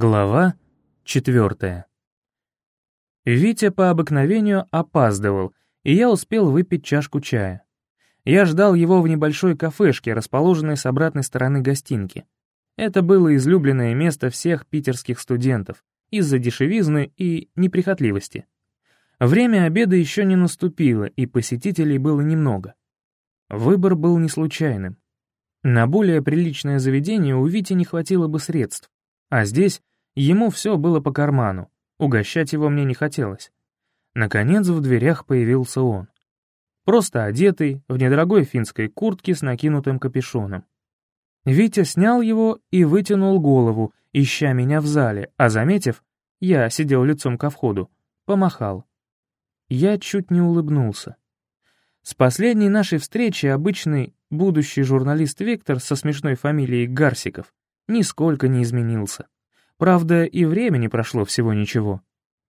Глава четвертая. Витя по обыкновению опаздывал, и я успел выпить чашку чая. Я ждал его в небольшой кафешке, расположенной с обратной стороны гостинки. Это было излюбленное место всех питерских студентов из-за дешевизны и неприхотливости. Время обеда еще не наступило, и посетителей было немного. Выбор был не случайным. На более приличное заведение у Вити не хватило бы средств, а здесь ему все было по карману, угощать его мне не хотелось. Наконец в дверях появился он. Просто одетый, в недорогой финской куртке с накинутым капюшоном. Витя снял его и вытянул голову, ища меня в зале, а заметив, я сидел лицом ко входу, помахал. Я чуть не улыбнулся. С последней нашей встречи обычный будущий журналист Виктор со смешной фамилией Гарсиков нисколько не изменился. Правда, и времени прошло всего ничего.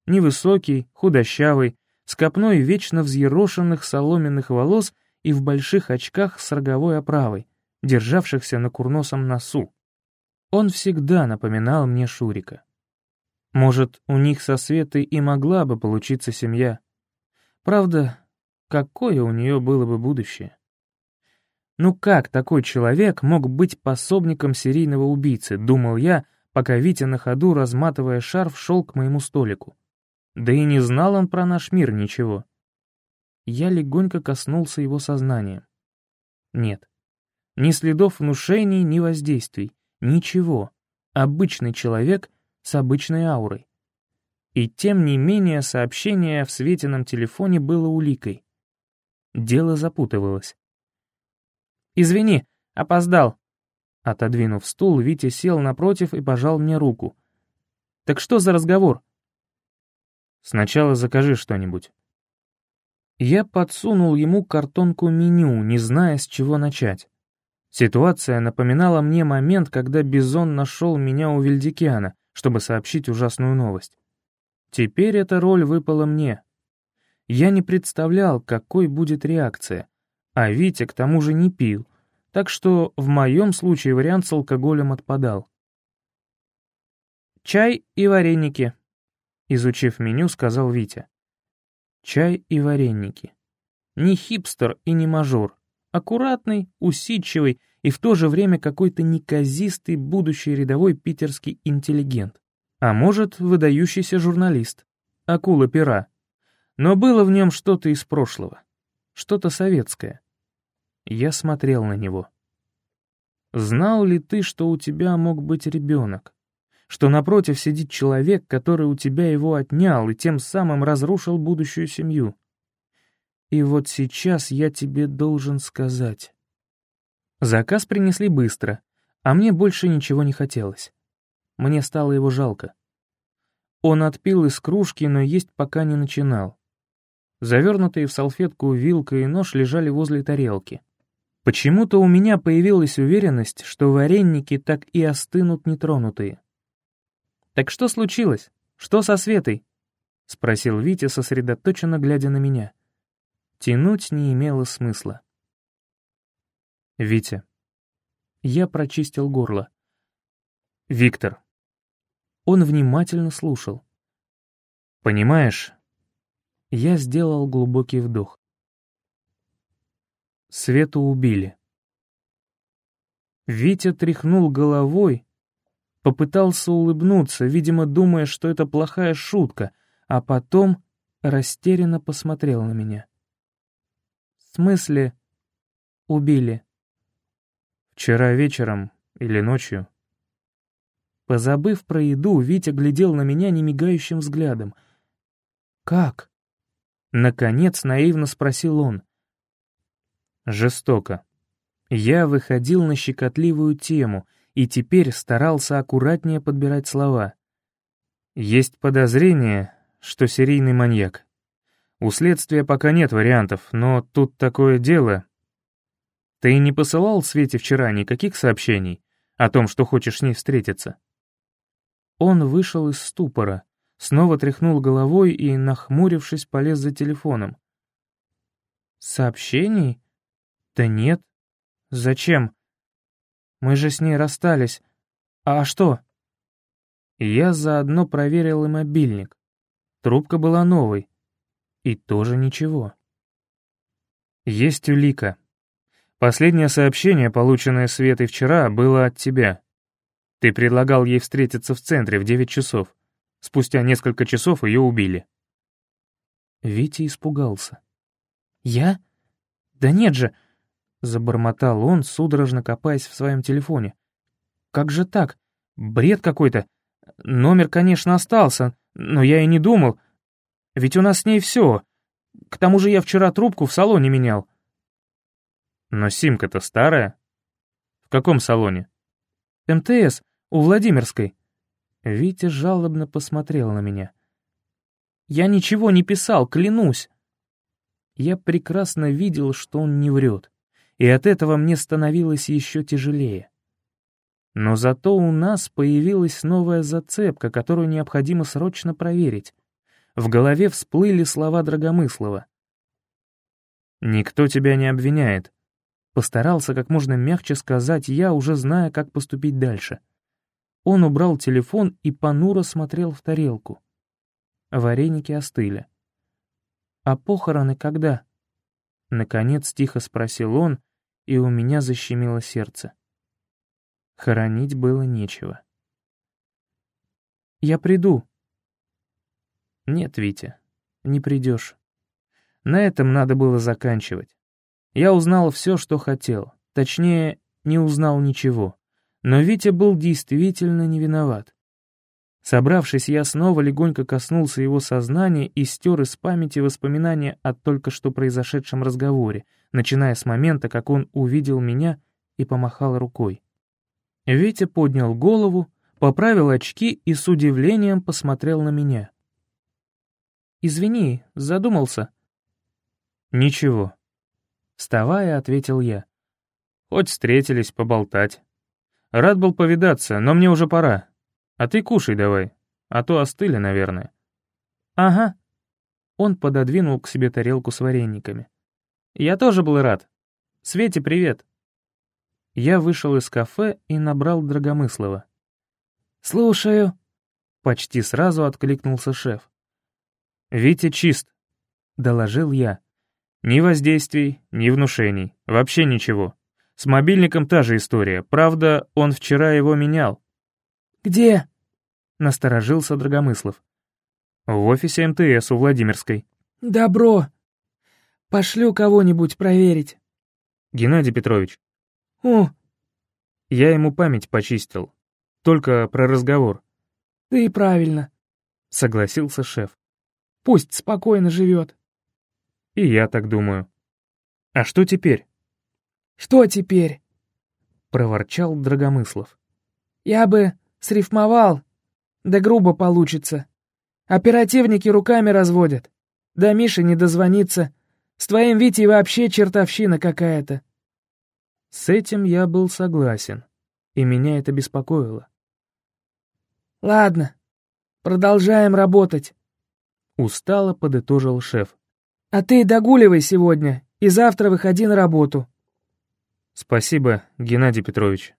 Невысокий, худощавый, с копной вечно взъерошенных соломенных волос и в больших очках с роговой оправой, державшихся на курносом носу. Он всегда напоминал мне Шурика. Может, у них со Светой и могла бы получиться семья. Правда, какое у нее было бы будущее? Ну как такой человек мог быть пособником серийного убийцы, думал я, пока Витя на ходу, разматывая шарф, шел к моему столику. Да и не знал он про наш мир ничего. Я легонько коснулся его сознания. Нет. Ни следов внушений, ни воздействий. Ничего. Обычный человек с обычной аурой. И тем не менее сообщение в Светином телефоне было уликой. Дело запутывалось. «Извини, опоздал». Отодвинув стул, Витя сел напротив и пожал мне руку. «Так что за разговор?» «Сначала закажи что-нибудь». Я подсунул ему картонку меню, не зная, с чего начать. Ситуация напоминала мне момент, когда Бизон нашел меня у Вильдикиана, чтобы сообщить ужасную новость. Теперь эта роль выпала мне. Я не представлял, какой будет реакция, а Витя к тому же не пил, так что в моем случае вариант с алкоголем отпадал. «Чай и вареники», — изучив меню, сказал Витя. «Чай и вареники». Не хипстер и не мажор. Аккуратный, усидчивый и в то же время какой-то неказистый будущий рядовой питерский интеллигент. А может, выдающийся журналист. Акула пера. Но было в нем что-то из прошлого. Что-то советское. Я смотрел на него. Знал ли ты, что у тебя мог быть ребенок? Что напротив сидит человек, который у тебя его отнял и тем самым разрушил будущую семью? И вот сейчас я тебе должен сказать. Заказ принесли быстро, а мне больше ничего не хотелось. Мне стало его жалко. Он отпил из кружки, но есть пока не начинал. Завернутые в салфетку вилка и нож лежали возле тарелки. Почему-то у меня появилась уверенность, что вареники так и остынут нетронутые. «Так что случилось? Что со Светой?» — спросил Витя, сосредоточенно глядя на меня. Тянуть не имело смысла. «Витя». Я прочистил горло. «Виктор». Он внимательно слушал. «Понимаешь...» Я сделал глубокий вдох. Свету убили. Витя тряхнул головой, попытался улыбнуться, видимо, думая, что это плохая шутка, а потом растерянно посмотрел на меня. «В смысле убили?» «Вчера вечером или ночью». Позабыв про еду, Витя глядел на меня немигающим взглядом. «Как?» Наконец наивно спросил он. Жестоко. Я выходил на щекотливую тему и теперь старался аккуратнее подбирать слова. Есть подозрение, что серийный маньяк. У следствия пока нет вариантов, но тут такое дело. Ты не посылал Свете вчера никаких сообщений о том, что хочешь с ней встретиться? Он вышел из ступора, снова тряхнул головой и, нахмурившись, полез за телефоном. «Сообщений?» «Да нет. Зачем? Мы же с ней расстались. А что?» Я заодно проверил и мобильник. Трубка была новой. И тоже ничего. Есть улика. Последнее сообщение, полученное Светой вчера, было от тебя. Ты предлагал ей встретиться в центре в 9 часов. Спустя несколько часов ее убили. Витя испугался. «Я? Да нет же!» — забормотал он, судорожно копаясь в своем телефоне. «Как же так? Бред какой-то. Номер, конечно, остался, но я и не думал. Ведь у нас с ней все. К тому же я вчера трубку в салоне менял». «Но симка-то старая. В каком салоне?» «МТС, у Владимирской». Витя жалобно посмотрел на меня. «Я ничего не писал, клянусь». Я прекрасно видел, что он не врет, и от этого мне становилось еще тяжелее. Но зато у нас появилась новая зацепка, которую необходимо срочно проверить. В голове всплыли слова Драгомыслова. «Никто тебя не обвиняет», — постарался как можно мягче сказать я, уже зная, как поступить дальше. Он убрал телефон и понуро смотрел в тарелку. Вареники остыли. «А похороны когда?» Наконец тихо спросил он, и у меня защемило сердце. Хоронить было нечего. «Я приду». «Нет, Витя, не придешь. На этом надо было заканчивать. Я узнал все, что хотел. Точнее, не узнал ничего. Но Витя был действительно не виноват. Собравшись, я снова легонько коснулся его сознания и стер из памяти воспоминания о только что произошедшем разговоре, начиная с момента, как он увидел меня и помахал рукой. Витя поднял голову, поправил очки и с удивлением посмотрел на меня. «Извини, задумался». «Ничего». Вставая, ответил я. «Хоть встретились поболтать. Рад был повидаться, но мне уже пора. А ты кушай давай, а то остыли, наверное». «Ага». Он пододвинул к себе тарелку с варениками. «Я тоже был рад. Свете, привет». Я вышел из кафе и набрал Драгомыслова. «Слушаю», — почти сразу откликнулся шеф. «Витя чист», — доложил я. «Ни воздействий, ни внушений, вообще ничего. С мобильником та же история, правда, он вчера его менял». «Где?» — насторожился Драгомыслов. «В офисе МТС у Владимирской». «Добро. Пошлю кого-нибудь проверить». «Геннадий Петрович, «О!» Я ему память почистил. Только про разговор. «Да и правильно», — согласился шеф. «Пусть спокойно живет». И я так думаю. А что теперь? «Что теперь?» — проворчал Драгомыслов. «Я бы срифмовал, да грубо получится. Оперативники руками разводят. Да Миша не дозвонится. С твоим Витей вообще чертовщина какая-то. С этим я был согласен, и меня это беспокоило. «Ладно, продолжаем работать», — устало подытожил шеф. «А ты догуливай сегодня, и завтра выходи на работу». «Спасибо, Геннадий Петрович.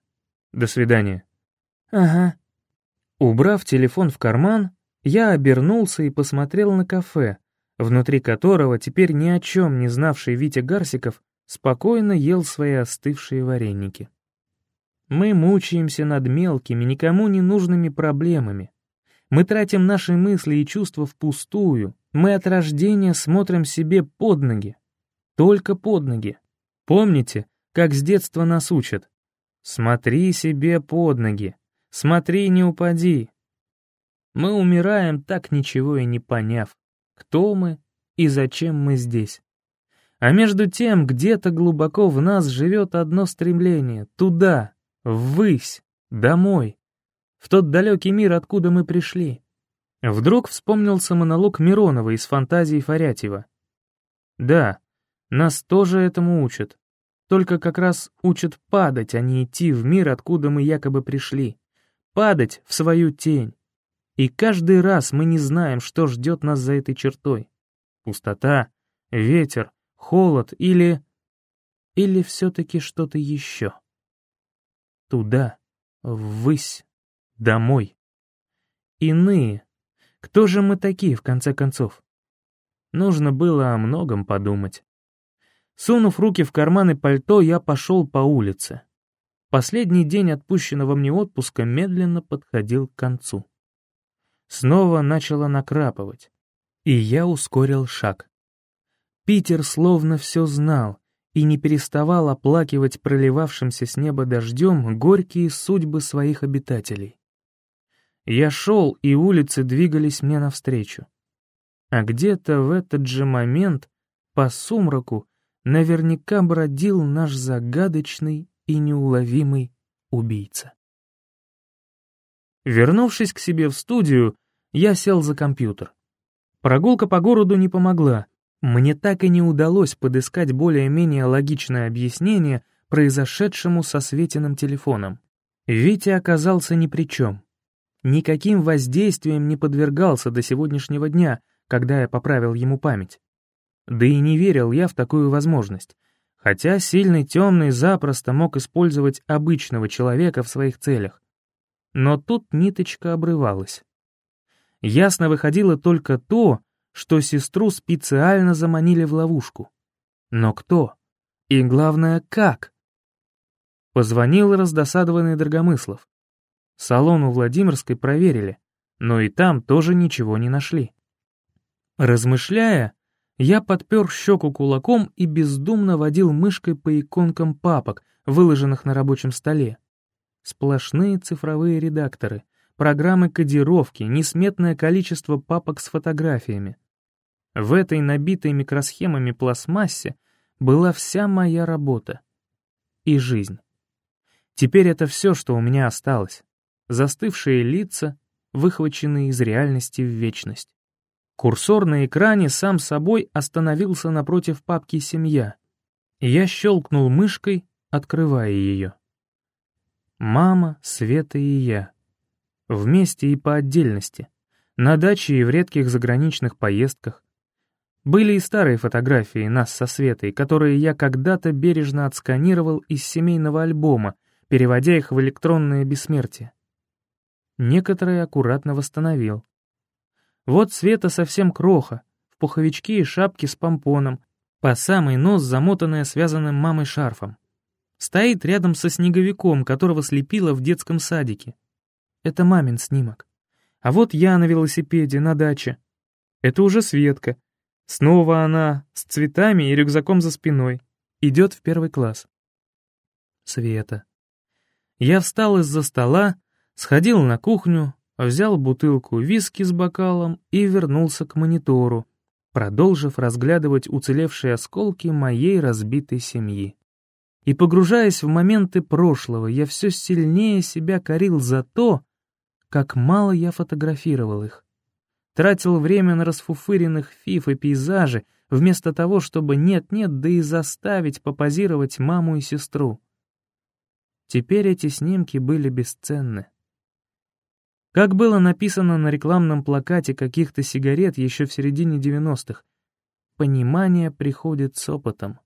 До свидания». «Ага». Убрав телефон в карман, я обернулся и посмотрел на кафе, внутри которого теперь ни о чем не знавший Витя Гарсиков спокойно ел свои остывшие вареники. Мы мучаемся над мелкими, никому не нужными проблемами. Мы тратим наши мысли и чувства впустую. Мы от рождения смотрим себе под ноги. Только под ноги. Помните, как с детства нас учат? Смотри себе под ноги. Смотри, не упади. Мы умираем, так ничего и не поняв, кто мы и зачем мы здесь. А между тем, где-то глубоко в нас живет одно стремление — туда, ввысь, домой, в тот далекий мир, откуда мы пришли. Вдруг вспомнился монолог Миронова из фантазии Фарятьева. Да, нас тоже этому учат. Только как раз учат падать, а не идти в мир, откуда мы якобы пришли. Падать в свою тень. И каждый раз мы не знаем, что ждет нас за этой чертой. Пустота, ветер, холод или... Или все-таки что-то еще. Туда, ввысь, домой. иные. Кто же мы такие, в конце концов? Нужно было о многом подумать. Сунув руки в карманы пальто, я пошел по улице. Последний день отпущенного мне отпуска медленно подходил к концу. Снова начало накрапывать, и я ускорил шаг. Питер словно все знал и не переставал оплакивать проливавшимся с неба дождем горькие судьбы своих обитателей. Я шел, и улицы двигались мне навстречу. А где-то в этот же момент, по сумраку, наверняка бродил наш загадочный и неуловимый убийца. Вернувшись к себе в студию, я сел за компьютер. Прогулка по городу не помогла. Мне так и не удалось подыскать более-менее логичное объяснение произошедшему со Светиным телефоном. Витя оказался ни при чем. Никаким воздействием не подвергался до сегодняшнего дня, когда я поправил ему память. Да и не верил я в такую возможность, хотя сильный темный запросто мог использовать обычного человека в своих целях. Но тут ниточка обрывалась. Ясно выходило только то, что сестру специально заманили в ловушку. Но кто? И главное, как? Позвонил раздосадованный Драгомыслов. Салон у Владимирской проверили, но и там тоже ничего не нашли. Размышляя, я подпер щеку кулаком и бездумно водил мышкой по иконкам папок, выложенных на рабочем столе. Сплошные цифровые редакторы, программы кодировки, несметное количество папок с фотографиями. В этой набитой микросхемами пластмассе была вся моя работа и жизнь. Теперь это все, что у меня осталось. Застывшие лица, выхваченные из реальности в вечность. Курсор на экране сам собой остановился напротив папки «Семья». Я щелкнул мышкой, открывая ее. Мама, Света и я. Вместе и по отдельности. На даче и в редких заграничных поездках. Были и старые фотографии нас со Светой, которые я когда-то бережно отсканировал из семейного альбома, переводя их в электронное бессмертие. Некоторые аккуратно восстановил. Вот Света совсем кроха, в пуховичке и шапке с помпоном, по самый нос замотанная связанным мамой шарфом. Стоит рядом со снеговиком, которого слепила в детском садике. Это мамин снимок. А вот я на велосипеде, на даче. Это уже Светка. Снова она с цветами и рюкзаком за спиной. Идет в первый класс. Света. Я встал из-за стола, сходил на кухню, взял бутылку виски с бокалом и вернулся к монитору, продолжив разглядывать уцелевшие осколки моей разбитой семьи. И погружаясь в моменты прошлого, я все сильнее себя корил за то, как мало я фотографировал их. Тратил время на расфуфыренных фиф и пейзажи, вместо того, чтобы нет-нет, да и заставить попозировать маму и сестру. Теперь эти снимки были бесценны. Как было написано на рекламном плакате каких-то сигарет еще в середине 90-х, понимание приходит с опытом.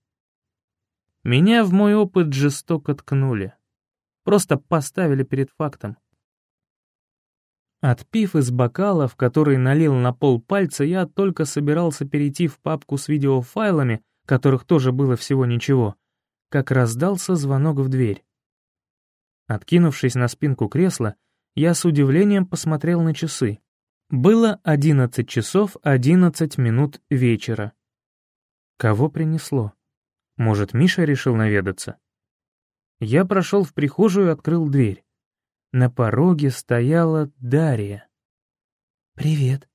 Меня в мой опыт жестоко ткнули. Просто поставили перед фактом. Отпив из бокала, в который налил на пол пальца, я только собирался перейти в папку с видеофайлами, которых тоже было всего ничего, как раздался звонок в дверь. Откинувшись на спинку кресла, я с удивлением посмотрел на часы. Было 11 часов 11 минут вечера. Кого принесло? Может, Миша решил наведаться? Я прошел в прихожую и открыл дверь. На пороге стояла Дарья. «Привет.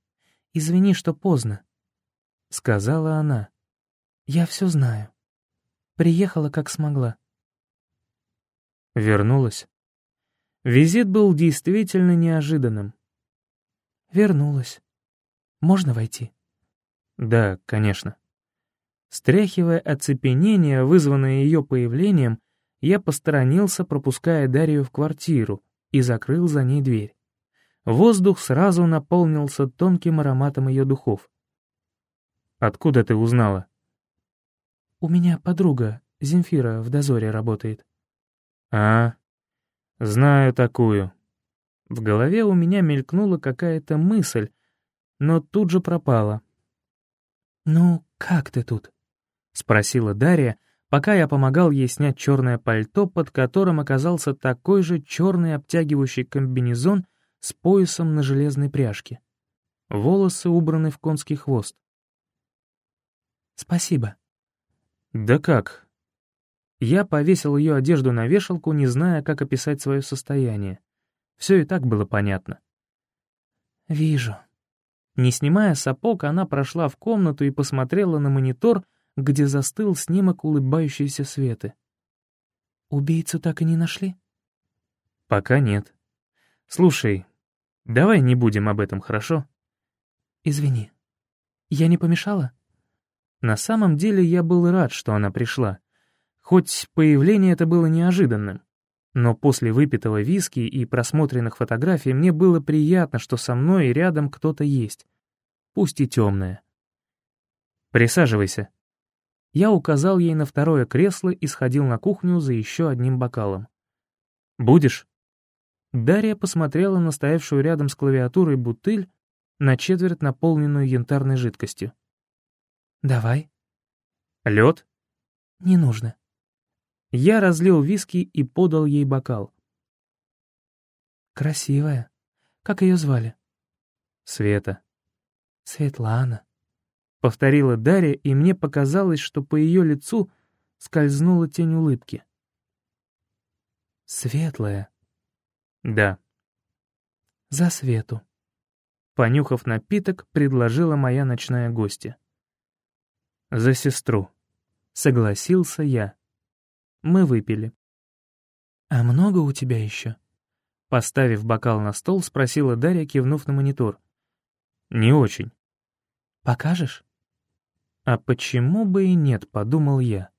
Извини, что поздно», — сказала она. «Я все знаю. Приехала, как смогла». Вернулась. Визит был действительно неожиданным. Вернулась. Можно войти? Да, конечно. Стряхивая оцепенение, вызванное ее появлением, я посторонился, пропуская Дарью в квартиру, и закрыл за ней дверь. Воздух сразу наполнился тонким ароматом ее духов. «Откуда ты узнала?» «У меня подруга, Земфира, в дозоре работает». «А, Знаю такую. В голове у меня мелькнула какая-то мысль, но тут же пропала. «Ну, как ты тут?» — спросила Дарья, пока я помогал ей снять черное пальто, под которым оказался такой же черный обтягивающий комбинезон с поясом на железной пряжке. Волосы убраны в конский хвост. «Спасибо». «Да как?» Я повесил ее одежду на вешалку, не зная, как описать свое состояние. Все и так было понятно. «Вижу». Не снимая сапог, она прошла в комнату и посмотрела на монитор, где застыл снимок улыбающейся Светы. «Убийцу так и не нашли?» «Пока нет. Слушай, давай не будем об этом, хорошо?» «Извини. Я не помешала?» На самом деле я был рад, что она пришла. Хоть появление это было неожиданным. Но после выпитого виски и просмотренных фотографий мне было приятно, что со мной и рядом кто-то есть. Пусть и темное. «Присаживайся». Я указал ей на второе кресло и сходил на кухню за еще одним бокалом. «Будешь?» Дарья посмотрела на стоявшую рядом с клавиатурой бутыль, на четверть наполненную янтарной жидкостью. «Давай». «Лед?» «Не нужно». Я разлил виски и подал ей бокал. «Красивая. Как ее звали?» «Света». «Светлана», — повторила Дарья, и мне показалось, что по ее лицу скользнула тень улыбки. «Светлая». «Да». «За Свету». Понюхав напиток, предложила моя ночная гостья. «За сестру», — согласился я. Мы выпили. «А много у тебя еще?» Поставив бокал на стол, спросила Дарья, кивнув на монитор. «Не очень». «Покажешь?» «А почему бы и нет?» — подумал я.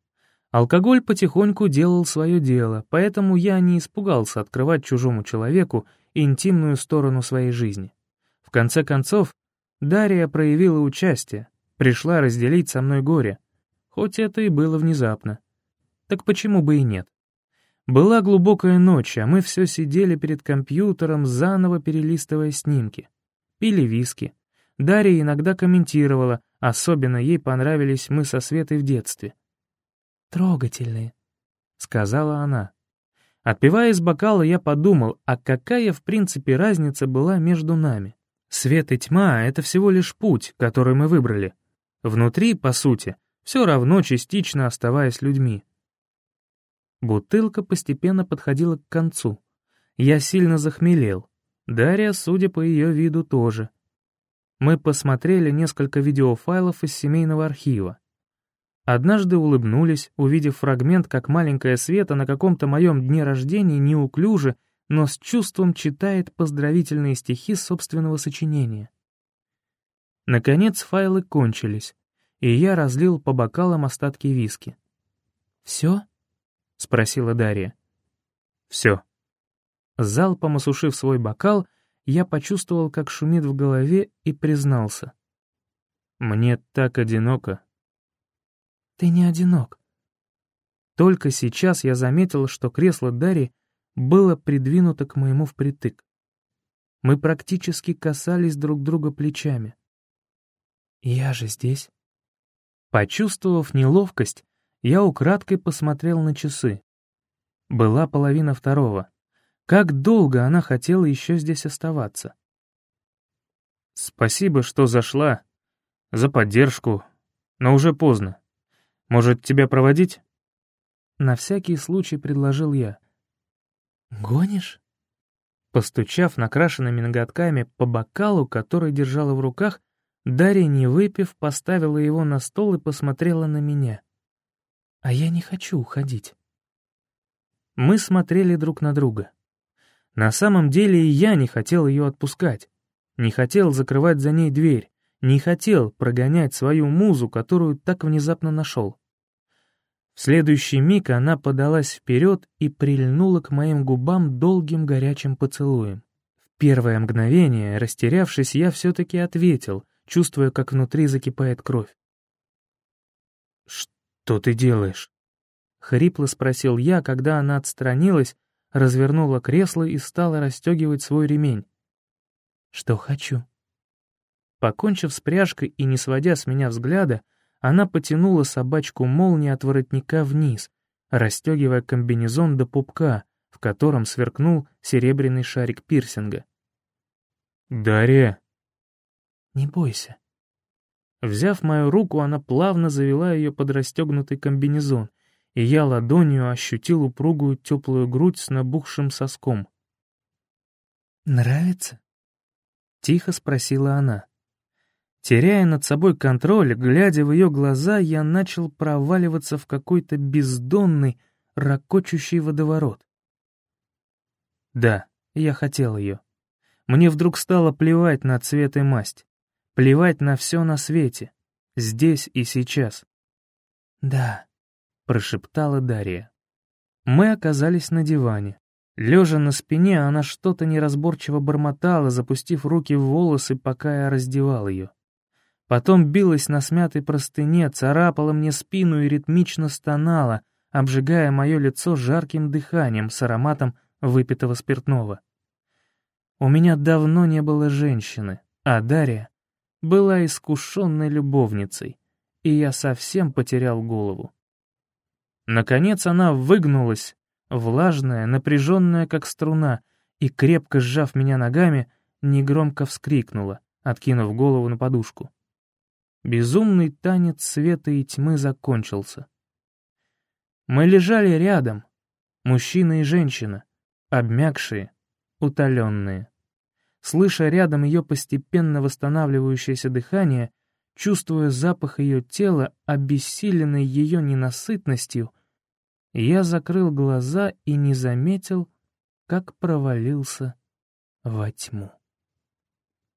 Алкоголь потихоньку делал свое дело, поэтому я не испугался открывать чужому человеку интимную сторону своей жизни. В конце концов, Дарья проявила участие, пришла разделить со мной горе, хоть это и было внезапно. Так почему бы и нет? Была глубокая ночь, а мы все сидели перед компьютером, заново перелистывая снимки. Пили виски. Дарья иногда комментировала, особенно ей понравились мы со Светой в детстве. «Трогательные», — сказала она. Отпивая из бокала, я подумал, а какая в принципе разница была между нами? Свет и тьма — это всего лишь путь, который мы выбрали. Внутри, по сути, все равно частично оставаясь людьми. Бутылка постепенно подходила к концу. Я сильно захмелел. Дарья, судя по ее виду, тоже. Мы посмотрели несколько видеофайлов из семейного архива. Однажды улыбнулись, увидев фрагмент, как маленькая Света на каком-то моем дне рождения неуклюже, но с чувством читает поздравительные стихи собственного сочинения. Наконец файлы кончились, и я разлил по бокалам остатки виски. «Все?» — спросила Дарья. «Все». Залпом осушив свой бокал, я почувствовал, как шумит в голове, и признался. «Мне так одиноко». «Ты не одинок». Только сейчас я заметил, что кресло Дарьи было придвинуто к моему впритык. Мы практически касались друг друга плечами. «Я же здесь». Почувствовав неловкость, я украдкой посмотрел на часы. Была половина второго. Как долго она хотела еще здесь оставаться? «Спасибо, что зашла. За поддержку. Но уже поздно. Может, тебя проводить?» На всякий случай предложил я. «Гонишь?» Постучав накрашенными ноготками по бокалу, который держала в руках, Дарья, не выпив, поставила его на стол и посмотрела на меня. А я не хочу уходить. Мы смотрели друг на друга. На самом деле я не хотел ее отпускать. Не хотел закрывать за ней дверь. Не хотел прогонять свою музу, которую так внезапно нашел. В следующий миг она подалась вперед и прильнула к моим губам долгим горячим поцелуем. В первое мгновение, растерявшись, я все-таки ответил, чувствуя, как внутри закипает кровь. «Что ты делаешь?» — хрипло спросил я, когда она отстранилась, развернула кресло и стала расстегивать свой ремень. «Что хочу?» Покончив с пряжкой и не сводя с меня взгляда, она потянула собачку молнии от воротника вниз, расстегивая комбинезон до пупка, в котором сверкнул серебряный шарик пирсинга. «Дарья!» «Не бойся». Взяв мою руку, она плавно завела ее под расстегнутый комбинезон, и я ладонью ощутил упругую теплую грудь с набухшим соском. «Нравится?» — тихо спросила она. Теряя над собой контроль, глядя в ее глаза, я начал проваливаться в какой-то бездонный, ракочущий водоворот. Да, я хотел ее. Мне вдруг стало плевать на цвет и масть. Плевать на все на свете. Здесь и сейчас. «Да», — прошептала Дарья. Мы оказались на диване. Лежа на спине, она что-то неразборчиво бормотала, запустив руки в волосы, пока я раздевал ее. Потом билась на смятой простыне, царапала мне спину и ритмично стонала, обжигая мое лицо жарким дыханием с ароматом выпитого спиртного. У меня давно не было женщины, а Дарья была искушенной любовницей, и я совсем потерял голову. Наконец она выгнулась, влажная, напряженная, как струна, и, крепко сжав меня ногами, негромко вскрикнула, откинув голову на подушку. Безумный танец света и тьмы закончился. Мы лежали рядом, мужчина и женщина, обмякшие, утоленные. Слыша рядом ее постепенно восстанавливающееся дыхание, чувствуя запах ее тела, обессиленный ее ненасытностью, я закрыл глаза и не заметил, как провалился во тьму.